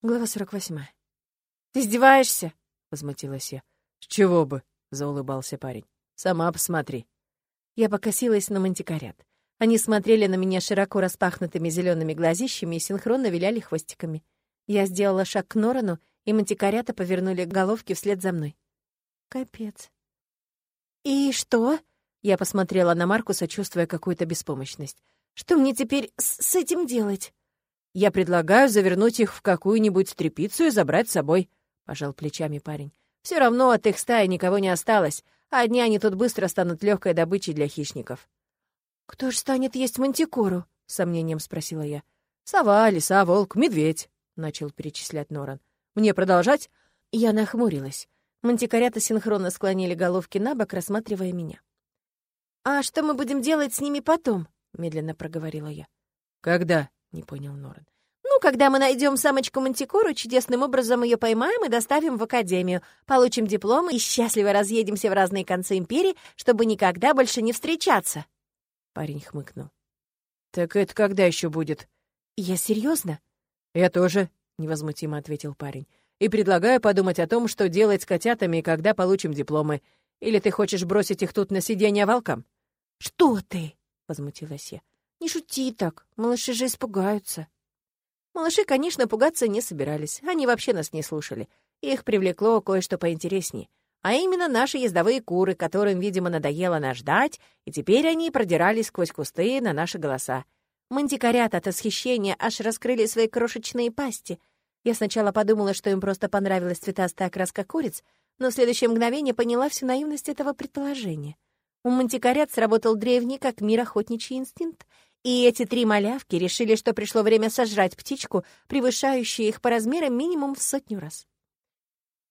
Глава 48. «Ты издеваешься?» — возмутилась я. «С чего бы?» — заулыбался парень. «Сама посмотри». Я покосилась на мантикорят. Они смотрели на меня широко распахнутыми зелеными глазищами и синхронно виляли хвостиками. Я сделала шаг к Норану, и мантикорята повернули головки вслед за мной. Капец. «И что?» — я посмотрела на Маркуса, чувствуя какую-то беспомощность. «Что мне теперь с, с этим делать?» «Я предлагаю завернуть их в какую-нибудь тряпицу и забрать с собой», — пожал плечами парень. «Все равно от их стаи никого не осталось, а одни они тут быстро станут легкой добычей для хищников». «Кто ж станет есть мантикору?» — с сомнением спросила я. «Сова, лиса, волк, медведь», — начал перечислять Норан. «Мне продолжать?» Я нахмурилась. Мантикорята синхронно склонили головки на бок, рассматривая меня. «А что мы будем делать с ними потом?» — медленно проговорила я. «Когда?» — не понял Норан. «Ну, когда мы найдем самочку Мантикору, чудесным образом ее поймаем и доставим в академию, получим диплом и счастливо разъедемся в разные концы империи, чтобы никогда больше не встречаться». Парень хмыкнул. «Так это когда еще будет?» «Я серьезно? «Я тоже», — невозмутимо ответил парень. «И предлагаю подумать о том, что делать с котятами, когда получим дипломы. Или ты хочешь бросить их тут на сиденье волкам?» «Что ты?» — возмутилась я. «Не шути так, малыши же испугаются». Малыши, конечно, пугаться не собирались, они вообще нас не слушали. Их привлекло кое-что поинтереснее. А именно наши ездовые куры, которым, видимо, надоело нас ждать, и теперь они продирались сквозь кусты на наши голоса. Мантикорят от восхищения аж раскрыли свои крошечные пасти. Я сначала подумала, что им просто понравилась цветастая окраска куриц, но в следующее мгновение поняла всю наивность этого предположения. У мантикорят сработал древний, как мир, охотничий инстинкт, и эти три малявки решили, что пришло время сожрать птичку, превышающую их по размерам минимум в сотню раз.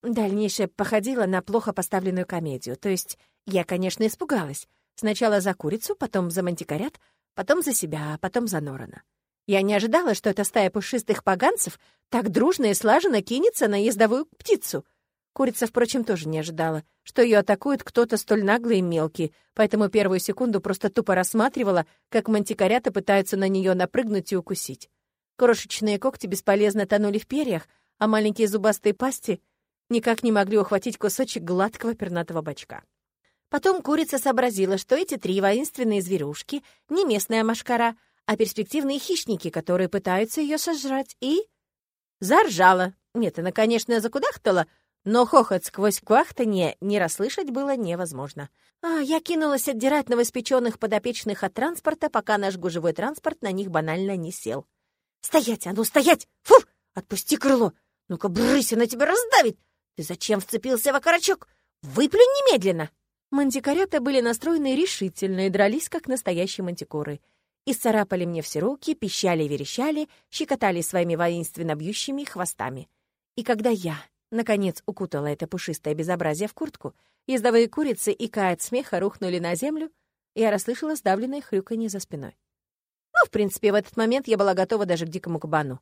Дальнейшее походило на плохо поставленную комедию. То есть я, конечно, испугалась. Сначала за курицу, потом за мантикорят, потом за себя, а потом за Норана. Я не ожидала, что эта стая пушистых поганцев так дружно и слаженно кинется на ездовую птицу — Курица, впрочем, тоже не ожидала, что ее атакует кто-то столь наглый и мелкий, поэтому первую секунду просто тупо рассматривала, как мантикорята пытаются на нее напрыгнуть и укусить. Крошечные когти бесполезно тонули в перьях, а маленькие зубастые пасти никак не могли ухватить кусочек гладкого пернатого бочка. Потом курица сообразила, что эти три воинственные зверюшки — не местная машкара, а перспективные хищники, которые пытаются ее сожрать, и... Заржала. Нет, она, конечно, закудахтала, но хохот сквозь квахтанье не расслышать было невозможно. А я кинулась отдирать новоспеченных подопечных от транспорта, пока наш гужевой транспорт на них банально не сел. «Стоять, а ну стоять! Фу! Отпусти крыло! Ну-ка, брысь, она тебя раздавит! Ты зачем вцепился в окорочок? Выплюнь немедленно!» Мантикорята были настроены решительно и дрались, как настоящие мантикоры. И царапали мне все руки, пищали и верещали, щекотали своими воинственно бьющими хвостами. И когда я, Наконец укутала это пушистое безобразие в куртку. Ездовые курицы, икая от смеха, рухнули на землю, и я расслышала сдавленное хрюканье за спиной. Ну, в принципе, в этот момент я была готова даже к дикому кабану.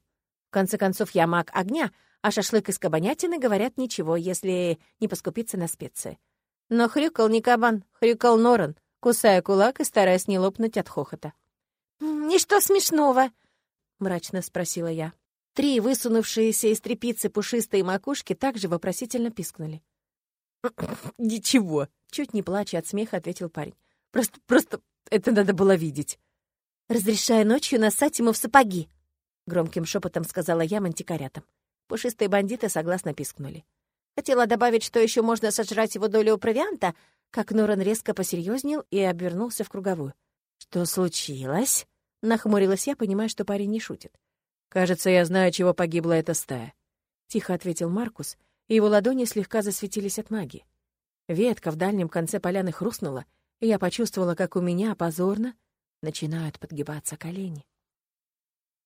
В конце концов, я маг огня, а шашлык из кабанятины говорят ничего, если не поскупиться на специи. Но хрюкал не кабан, хрюкал Норан, кусая кулак и стараясь не лопнуть от хохота. «Ничто смешного?» — мрачно спросила я. Три высунувшиеся из трепицы пушистые макушки также вопросительно пискнули. «Ничего», — чуть не плача от смеха ответил парень. «Просто, просто это надо было видеть». «Разрешаю ночью нассать ему в сапоги», — громким шепотом сказала я мантикорятам. Пушистые бандиты согласно пискнули. Хотела добавить, что еще можно сожрать его долю провианта, как Норан резко посерьезнел и обернулся в круговую. «Что случилось?» — нахмурилась я, понимая, что парень не шутит. «Кажется, я знаю, чего погибла эта стая», — тихо ответил Маркус, и его ладони слегка засветились от магии. Ветка в дальнем конце поляны хрустнула, и я почувствовала, как у меня позорно начинают подгибаться колени.